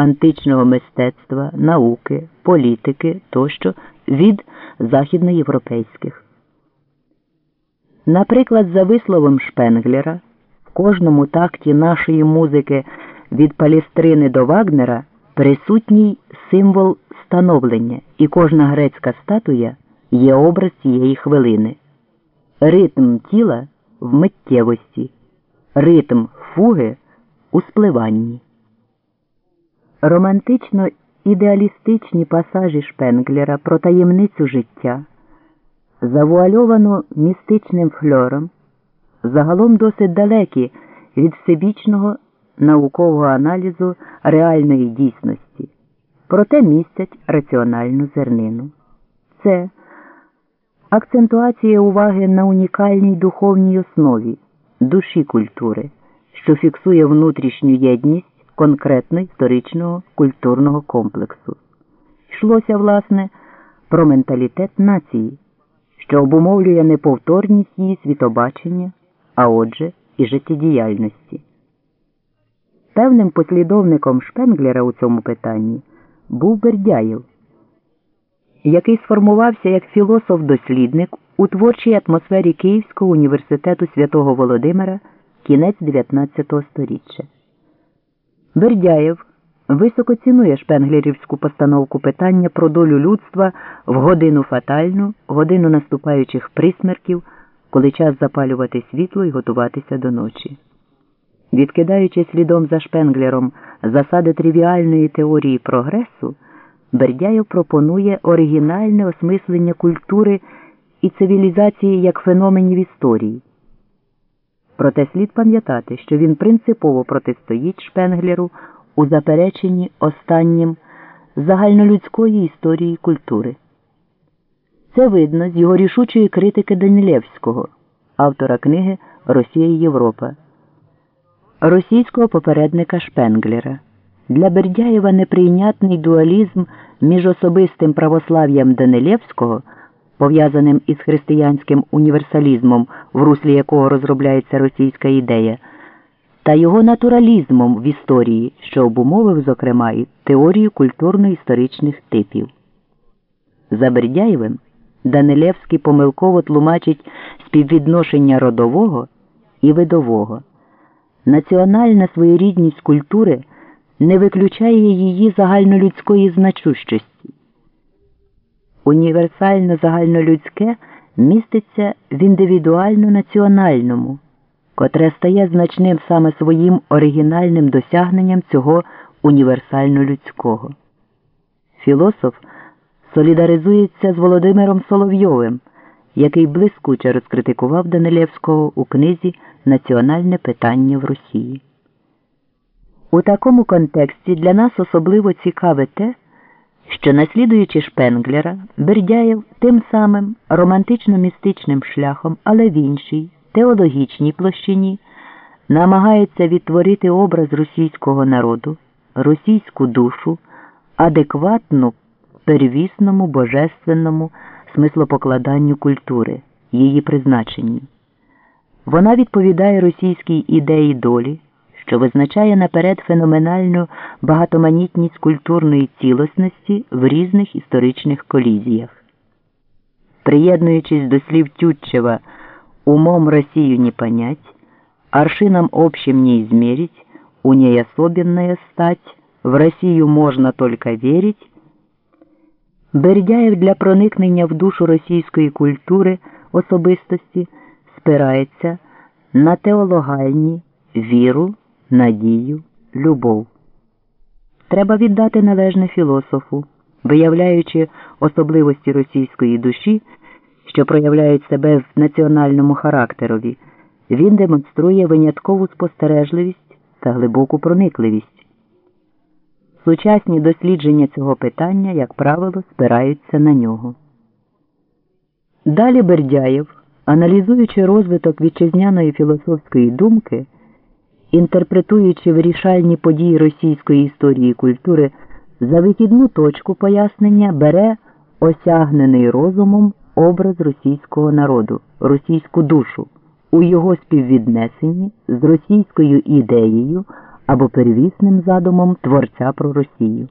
античного мистецтва, науки, політики тощо від західноєвропейських. Наприклад, за висловом Шпенглера, в кожному такті нашої музики від Палістрини до Вагнера присутній символ становлення, і кожна грецька статуя є образ цієї хвилини. Ритм тіла в миттєвості, ритм фуги у спливанні. Романтично ідеалістичні пасажі Шпенглера про таємницю життя, завуальовано містичним фльором, загалом досить далекі від всебічного наукового аналізу реальної дійсності, проте містять раціональну зернину. Це акцентуація уваги на унікальній духовній основі душі культури, що фіксує внутрішню єдність конкретно історичного культурного комплексу. Йшлося, власне, про менталітет нації, що обумовлює неповторність її світобачення, а отже, і життєдіяльності. Певним послідовником Шпенглера у цьому питанні був Бердяєв, який сформувався як філософ-дослідник у творчій атмосфері Київського університету святого Володимира кінець 19 століття. Бердяєв високо цінує шпенглерівську постановку питання про долю людства в годину фатальну, годину наступаючих присмерків, коли час запалювати світло і готуватися до ночі. Відкидаючи слідом за шпенглером засади тривіальної теорії прогресу, Бердяєв пропонує оригінальне осмислення культури і цивілізації як феноменів історії. Проте слід пам'ятати, що він принципово протистоїть Шпенглеру у запереченні останнім загальнолюдської історії культури. Це видно з його рішучої критики Данілевського, автора книги Росія і Європа, російського попередника Шпенглера. Для Бердяєва неприйнятний дуалізм між особистим православ'ям Данилевського – пов'язаним із християнським універсалізмом, в руслі якого розробляється російська ідея, та його натуралізмом в історії, що обумовив, зокрема, і теорію культурно-історичних типів. За Бердяєвим Данилевський помилково тлумачить співвідношення родового і видового. Національна своєрідність культури не виключає її загальнолюдської значущості універсально загальнолюдське міститься в індивідуально національному, котре стає значним саме своїм оригінальним досягненням цього універсально людського. Філософ солідаризується з Володимиром Соловйовим, який блискуче розкритикував Данилевського у книзі Національне питання в Росії. У такому контексті для нас особливо цікаве те, що, наслідуючи Шпенглера, Бердяєв тим самим романтично-містичним шляхом, але в іншій теологічній площині намагається відтворити образ російського народу, російську душу, адекватну первісному божественному смислопокладанню культури, її призначенню. Вона відповідає російській ідеї долі що визначає наперед феноменальну багатоманітність культурної цілісності в різних історичних колізіях. Приєднуючись до слів Тютчева умом Росію не понять, аршином общим не измерить, у ней особенная стать, в Росію можна только верить, Бердяєв для проникнення в душу російської культури особистості спирається на теологальні віру надію, любов. Треба віддати належне філософу, виявляючи особливості російської душі, що проявляють себе в національному характерові, він демонструє виняткову спостережливість та глибоку проникливість. Сучасні дослідження цього питання, як правило, спираються на нього. Далі Бердяєв, аналізуючи розвиток вітчизняної філософської думки, інтерпретуючи вирішальні події російської історії і культури, за вихідну точку пояснення бере осягнений розумом образ російського народу, російську душу у його співвіднесенні з російською ідеєю, або первісним задумом Творця про Росію.